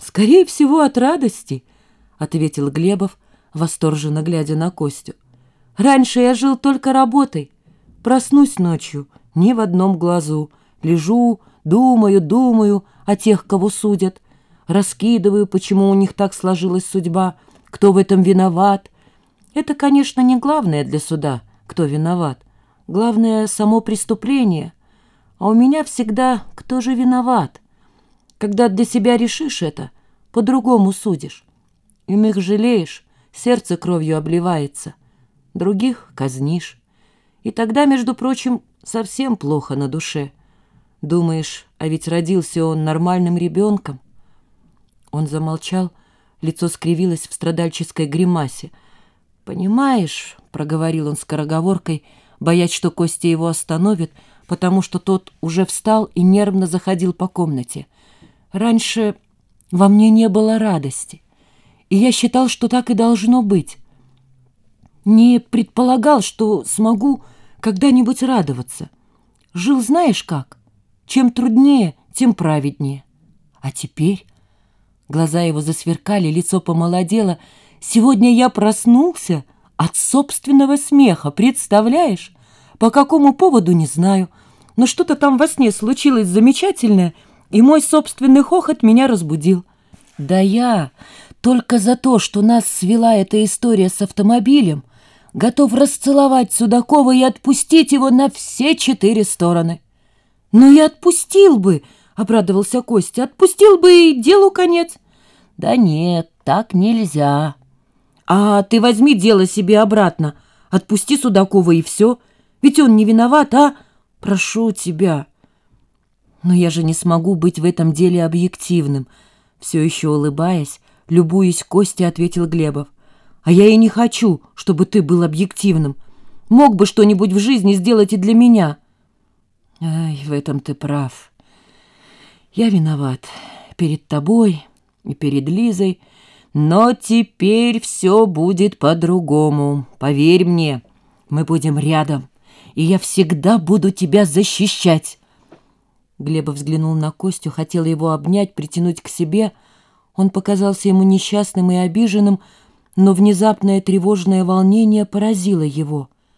«Скорее всего, от радости», — ответил Глебов, восторженно глядя на Костю. «Раньше я жил только работой. Проснусь ночью, ни в одном глазу. Лежу, думаю, думаю о тех, кого судят. Раскидываю, почему у них так сложилась судьба, кто в этом виноват. Это, конечно, не главное для суда, кто виноват. Главное — само преступление. А у меня всегда кто же виноват?» Когда для себя решишь это, по-другому судишь. Иных жалеешь, сердце кровью обливается, других казнишь. И тогда, между прочим, совсем плохо на душе. Думаешь, а ведь родился он нормальным ребенком. Он замолчал, лицо скривилось в страдальческой гримасе. «Понимаешь», — проговорил он скороговоркой, боясь, что Костя его остановит, потому что тот уже встал и нервно заходил по комнате — Раньше во мне не было радости, и я считал, что так и должно быть. Не предполагал, что смогу когда-нибудь радоваться. Жил знаешь как? Чем труднее, тем праведнее. А теперь... Глаза его засверкали, лицо помолодело. Сегодня я проснулся от собственного смеха, представляешь? По какому поводу, не знаю. Но что-то там во сне случилось замечательное — и мой собственный хохот меня разбудил. Да я только за то, что нас свела эта история с автомобилем, готов расцеловать Судакова и отпустить его на все четыре стороны. «Ну и отпустил бы!» — обрадовался Костя. «Отпустил бы и делу конец!» «Да нет, так нельзя!» «А ты возьми дело себе обратно, отпусти Судакова и все, ведь он не виноват, а? Прошу тебя!» Но я же не смогу быть в этом деле объективным. Все еще улыбаясь, любуясь Костей, ответил Глебов. А я и не хочу, чтобы ты был объективным. Мог бы что-нибудь в жизни сделать и для меня. Ай, в этом ты прав. Я виноват перед тобой и перед Лизой. Но теперь все будет по-другому. Поверь мне, мы будем рядом, и я всегда буду тебя защищать. Глеба взглянул на Костю, хотел его обнять, притянуть к себе. Он показался ему несчастным и обиженным, но внезапное тревожное волнение поразило его —